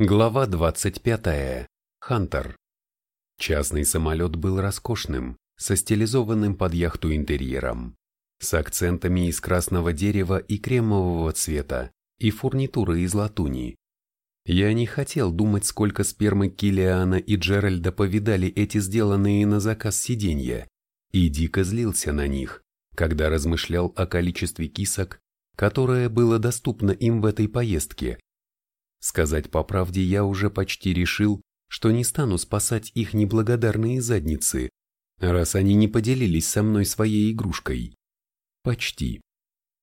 Глава 25. Хантер. Частный самолет был роскошным, со стилизованным под яхту интерьером, с акцентами из красного дерева и кремового цвета, и фурнитурой из латуни. Я не хотел думать, сколько спермы Килиана и Джеральда повидали эти сделанные на заказ сиденья, и дико злился на них, когда размышлял о количестве кисок, которое было доступно им в этой поездке Сказать по правде, я уже почти решил, что не стану спасать их неблагодарные задницы, раз они не поделились со мной своей игрушкой. Почти.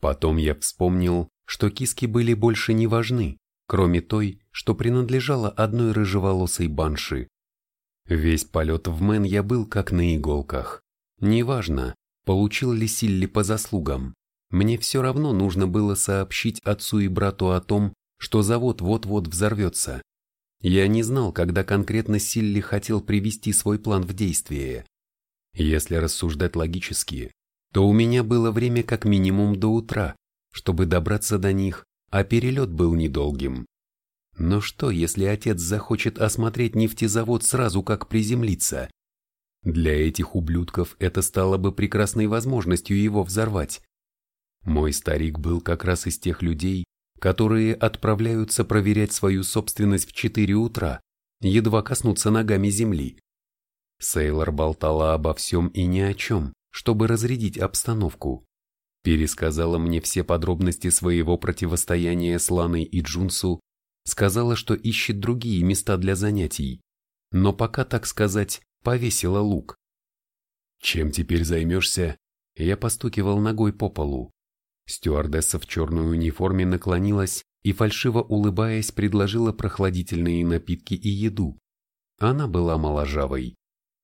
Потом я вспомнил, что киски были больше не важны, кроме той, что принадлежала одной рыжеволосой банши. Весь полет в Мэн я был как на иголках. Неважно, получил ли Силли по заслугам. Мне все равно нужно было сообщить отцу и брату о том, что завод вот-вот взорвется. Я не знал, когда конкретно Силли хотел привести свой план в действие. Если рассуждать логически, то у меня было время как минимум до утра, чтобы добраться до них, а перелет был недолгим. Но что, если отец захочет осмотреть нефтезавод сразу как приземлиться? Для этих ублюдков это стало бы прекрасной возможностью его взорвать. Мой старик был как раз из тех людей, которые отправляются проверять свою собственность в 4 утра, едва коснуться ногами земли. Сейлор болтала обо всем и ни о чем, чтобы разрядить обстановку. Пересказала мне все подробности своего противостояния с Ланой и Джунсу, сказала, что ищет другие места для занятий, но пока, так сказать, повесила лук. «Чем теперь займешься?» Я постукивал ногой по полу. Стюардесса в черной униформе наклонилась и, фальшиво улыбаясь, предложила прохладительные напитки и еду. Она была моложавой,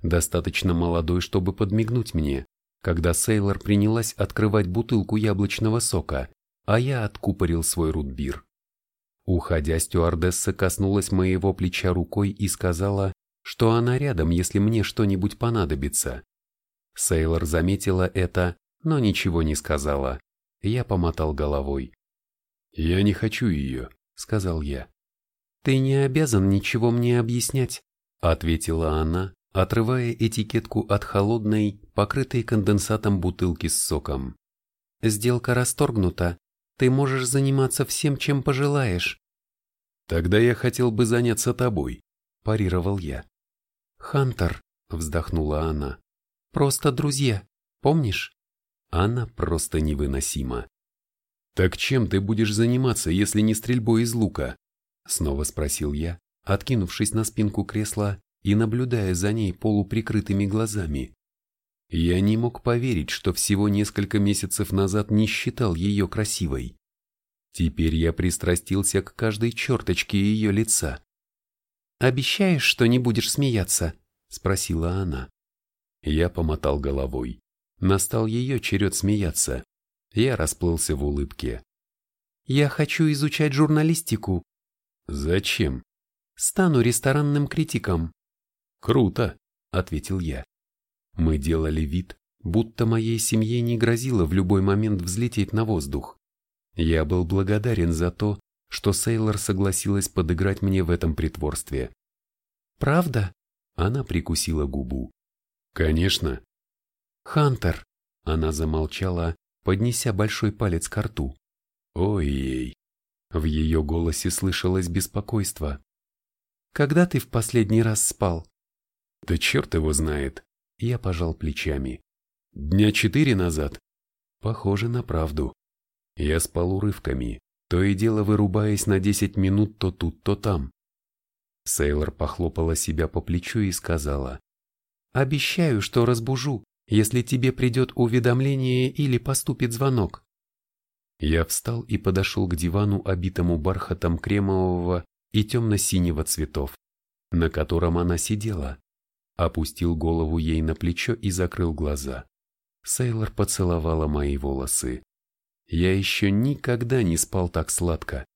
достаточно молодой, чтобы подмигнуть мне, когда Сейлор принялась открывать бутылку яблочного сока, а я откупорил свой рутбир. Уходя, стюардесса коснулась моего плеча рукой и сказала, что она рядом, если мне что-нибудь понадобится. Сейлор заметила это, но ничего не сказала. Я помотал головой. «Я не хочу ее», — сказал я. «Ты не обязан ничего мне объяснять», — ответила она, отрывая этикетку от холодной, покрытой конденсатом бутылки с соком. «Сделка расторгнута. Ты можешь заниматься всем, чем пожелаешь». «Тогда я хотел бы заняться тобой», – парировал я. «Хантер», – вздохнула она, – «просто друзья, помнишь?» Она просто невыносима. «Так чем ты будешь заниматься, если не стрельбой из лука?» Снова спросил я, откинувшись на спинку кресла и наблюдая за ней полуприкрытыми глазами. Я не мог поверить, что всего несколько месяцев назад не считал ее красивой. Теперь я пристрастился к каждой черточке ее лица. «Обещаешь, что не будешь смеяться?» – спросила она. Я помотал головой. Настал ее черед смеяться. Я расплылся в улыбке. «Я хочу изучать журналистику». «Зачем?» «Стану ресторанным критиком». «Круто», — ответил я. Мы делали вид, будто моей семье не грозило в любой момент взлететь на воздух. Я был благодарен за то, что Сейлор согласилась подыграть мне в этом притворстве. «Правда?» Она прикусила губу. «Конечно. «Хантер!» Она замолчала, поднеся большой палец к рту. «Ой-ей!» В ее голосе слышалось беспокойство. «Когда ты в последний раз спал?» «Да черт его знает!» Я пожал плечами. «Дня четыре назад?» «Похоже на правду. Я спал урывками, то и дело вырубаясь на десять минут то тут, то там». Сейлор похлопала себя по плечу и сказала. «Обещаю, что разбужу, если тебе придет уведомление или поступит звонок. Я встал и подошел к дивану, обитому бархатом кремового и темно-синего цветов, на котором она сидела. Опустил голову ей на плечо и закрыл глаза. Сейлор поцеловала мои волосы. Я еще никогда не спал так сладко.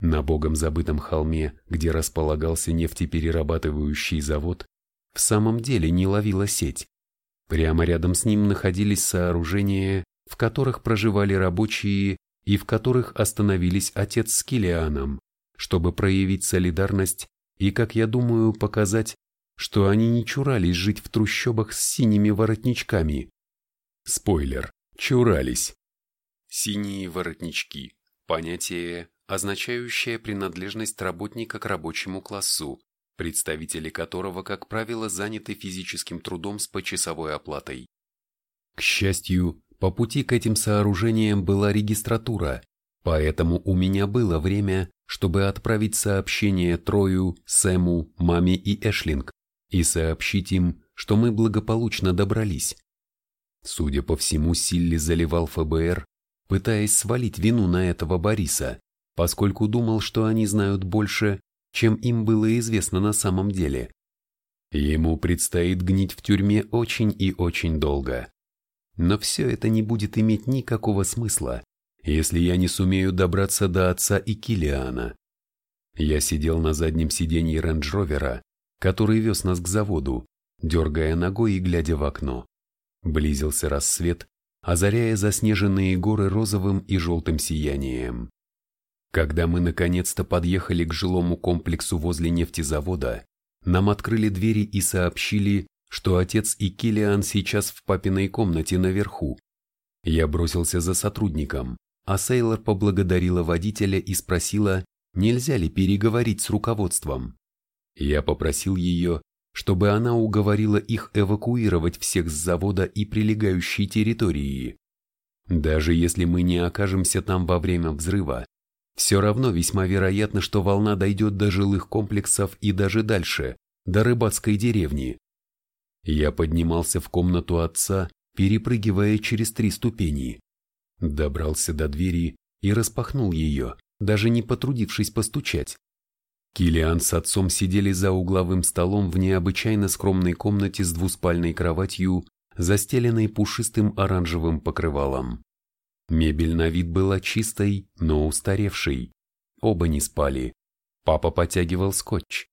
На богом забытом холме, где располагался нефтеперерабатывающий завод, в самом деле не ловила сеть. Прямо рядом с ним находились сооружения, в которых проживали рабочие и в которых остановились отец с Килианом, чтобы проявить солидарность и, как я думаю, показать, что они не чурались жить в трущобах с синими воротничками. Спойлер, чурались. Синие воротнички – понятие, означающее принадлежность работника к рабочему классу, представители которого, как правило, заняты физическим трудом с почасовой оплатой. К счастью, по пути к этим сооружениям была регистратура, поэтому у меня было время, чтобы отправить сообщение Трою, Сэму, маме и Эшлинг и сообщить им, что мы благополучно добрались. Судя по всему, Силли заливал ФБР, пытаясь свалить вину на этого Бориса, поскольку думал, что они знают больше, чем им было известно на самом деле. Ему предстоит гнить в тюрьме очень и очень долго. Но все это не будет иметь никакого смысла, если я не сумею добраться до отца и Килиана. Я сидел на заднем сиденье рейндж-ровера, который вез нас к заводу, дергая ногой и глядя в окно. Близился рассвет, озаряя заснеженные горы розовым и желтым сиянием. Когда мы наконец-то подъехали к жилому комплексу возле нефтезавода, нам открыли двери и сообщили, что отец и Килиан сейчас в папиной комнате наверху. Я бросился за сотрудником, а Сейлор поблагодарила водителя и спросила, нельзя ли переговорить с руководством. Я попросил ее, чтобы она уговорила их эвакуировать всех с завода и прилегающей территории. Даже если мы не окажемся там во время взрыва, все равно весьма вероятно, что волна дойдет до жилых комплексов и даже дальше, до рыбацкой деревни. Я поднимался в комнату отца, перепрыгивая через три ступени. Добрался до двери и распахнул ее, даже не потрудившись постучать. Килиан с отцом сидели за угловым столом в необычайно скромной комнате с двуспальной кроватью, застеленной пушистым оранжевым покрывалом. Мебель на вид была чистой, но устаревшей. Оба не спали. Папа потягивал скотч.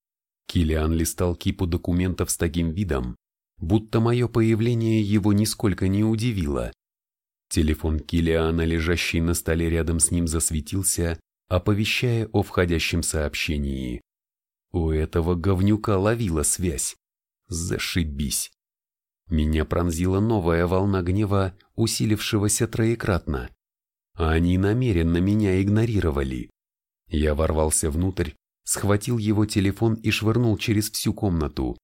Килиан листал кипу документов с таким видом, будто мое появление его нисколько не удивило. Телефон Килиана, лежащий на столе рядом с ним, засветился, оповещая о входящем сообщении. У этого говнюка ловила связь. Зашибись. Меня пронзила новая волна гнева, усилившегося троекратно. Они намеренно меня игнорировали. Я ворвался внутрь, схватил его телефон и швырнул через всю комнату.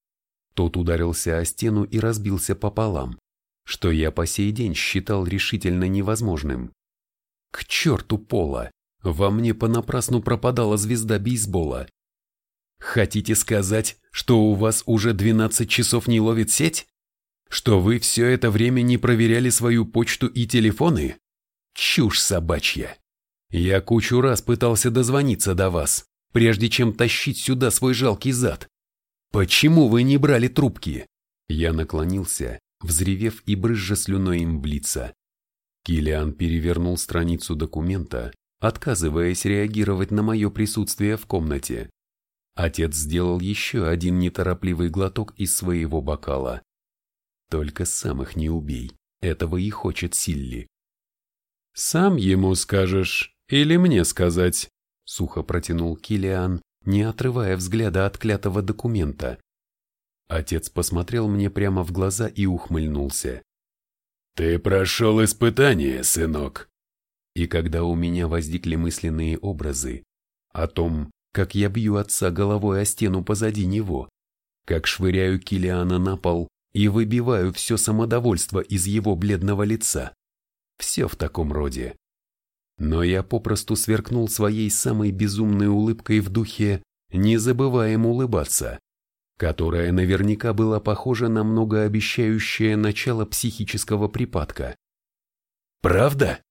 Тот ударился о стену и разбился пополам, что я по сей день считал решительно невозможным. К черту пола! Во мне понапрасну пропадала звезда бейсбола. Хотите сказать, что у вас уже 12 часов не ловит сеть? Что вы все это время не проверяли свою почту и телефоны? Чушь собачья. Я кучу раз пытался дозвониться до вас, прежде чем тащить сюда свой жалкий зад. «Почему вы не брали трубки?» Я наклонился, взревев и брызжа слюной им в лица. Килиан перевернул страницу документа, отказываясь реагировать на мое присутствие в комнате. Отец сделал еще один неторопливый глоток из своего бокала. Только сам их не убей, этого и хочет Силли. «Сам ему скажешь или мне сказать?» — сухо протянул Килиан, не отрывая взгляда от клятого документа. Отец посмотрел мне прямо в глаза и ухмыльнулся. «Ты прошел испытание, сынок!» И когда у меня возникли мысленные образы о том, как я бью отца головой о стену позади него, как швыряю Килиана на пол и выбиваю все самодовольство из его бледного лица, все в таком роде, но я попросту сверкнул своей самой безумной улыбкой в духе «не забываем улыбаться», которая наверняка была похожа на многообещающее начало психического припадка. «Правда?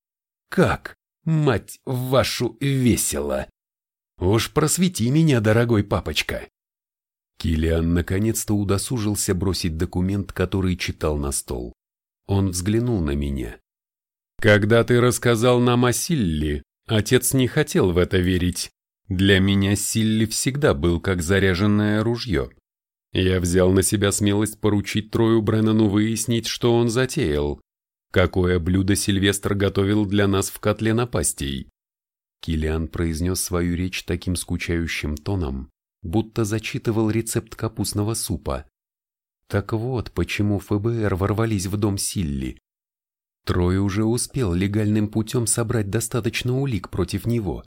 Как? Мать вашу весело! Уж просвети меня, дорогой папочка!» Килиан наконец-то удосужился бросить документ, который читал на стол. Он взглянул на меня. Когда ты рассказал нам о Силли, отец не хотел в это верить. Для меня Силли всегда был как заряженное ружье. Я взял на себя смелость поручить Трою Бреннану выяснить, что он затеял. Какое блюдо Сильвестр готовил для нас в котле напастей. Килиан произнес свою речь таким скучающим тоном, будто зачитывал рецепт капустного супа. Так вот, почему ФБР ворвались в дом Силли. Трой уже успел легальным путем собрать достаточно улик против него.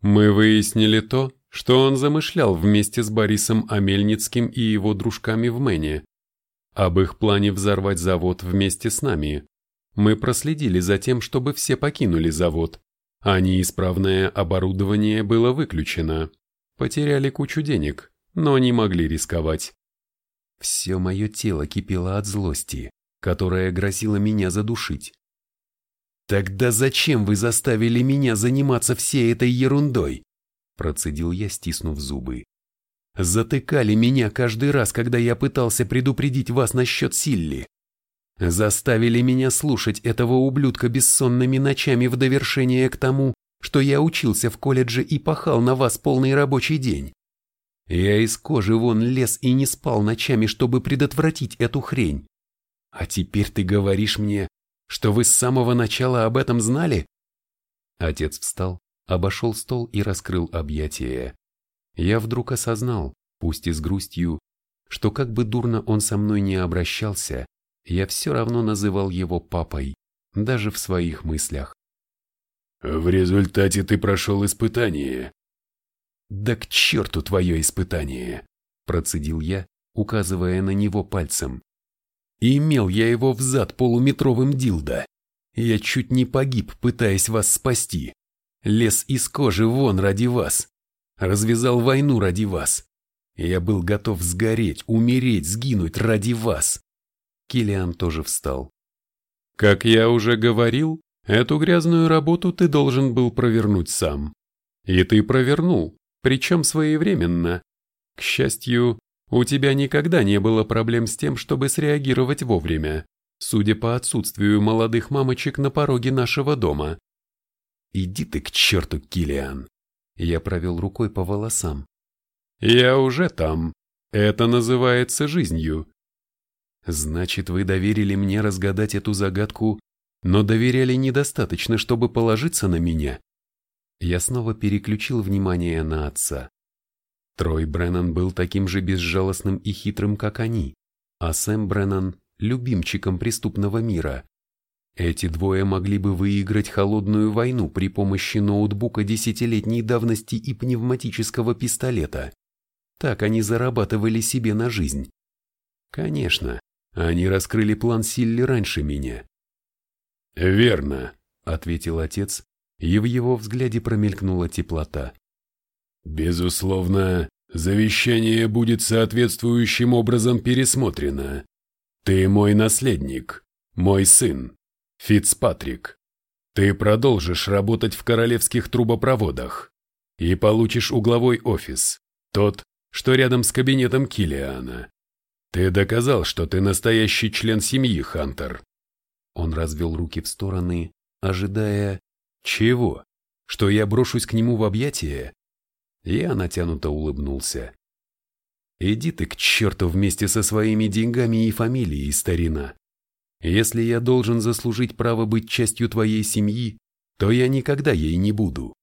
Мы выяснили то, что он замышлял вместе с Борисом Амельницким и его дружками в Мэне. Об их плане взорвать завод вместе с нами. Мы проследили за тем, чтобы все покинули завод, а неисправное оборудование было выключено. Потеряли кучу денег, но не могли рисковать. Все мое тело кипело от злости, которая грозила меня задушить. «Тогда зачем вы заставили меня заниматься всей этой ерундой?» Процедил я, стиснув зубы. «Затыкали меня каждый раз, когда я пытался предупредить вас насчет Силли. Заставили меня слушать этого ублюдка бессонными ночами в довершение к тому, что я учился в колледже и пахал на вас полный рабочий день. Я из кожи вон лез и не спал ночами, чтобы предотвратить эту хрень. А теперь ты говоришь мне, что вы с самого начала об этом знали? Отец встал, обошел стол и раскрыл объятия. Я вдруг осознал, пусть и с грустью, что как бы дурно он со мной не обращался, я все равно называл его папой, даже в своих мыслях. «В результате ты прошел испытание», «Да к черту твое испытание!» – процедил я, указывая на него пальцем. «Имел я его взад полуметровым дилдо. Я чуть не погиб, пытаясь вас спасти. Лез из кожи вон ради вас. Развязал войну ради вас. Я был готов сгореть, умереть, сгинуть ради вас». Килиан тоже встал. «Как я уже говорил, эту грязную работу ты должен был провернуть сам. И ты провернул причем своевременно. К счастью, у тебя никогда не было проблем с тем, чтобы среагировать вовремя, судя по отсутствию молодых мамочек на пороге нашего дома. Иди ты к черту, Килиан. Я провел рукой по волосам. Я уже там. Это называется жизнью. Значит, вы доверили мне разгадать эту загадку, но доверяли недостаточно, чтобы положиться на меня? я снова переключил внимание на отца. Трой Бреннан был таким же безжалостным и хитрым, как они, а Сэм Бреннан – любимчиком преступного мира. Эти двое могли бы выиграть холодную войну при помощи ноутбука десятилетней давности и пневматического пистолета. Так они зарабатывали себе на жизнь. Конечно, они раскрыли план Силли раньше меня. «Верно», — ответил отец, и в его взгляде промелькнула теплота. «Безусловно, завещание будет соответствующим образом пересмотрено. Ты мой наследник, мой сын, Фицпатрик. Ты продолжишь работать в королевских трубопроводах и получишь угловой офис, тот, что рядом с кабинетом Килиана. Ты доказал, что ты настоящий член семьи, Хантер». Он развел руки в стороны, ожидая, чего? Что я брошусь к нему в объятия? Я натянуто улыбнулся. Иди ты к черту вместе со своими деньгами и фамилией, старина. Если я должен заслужить право быть частью твоей семьи, то я никогда ей не буду.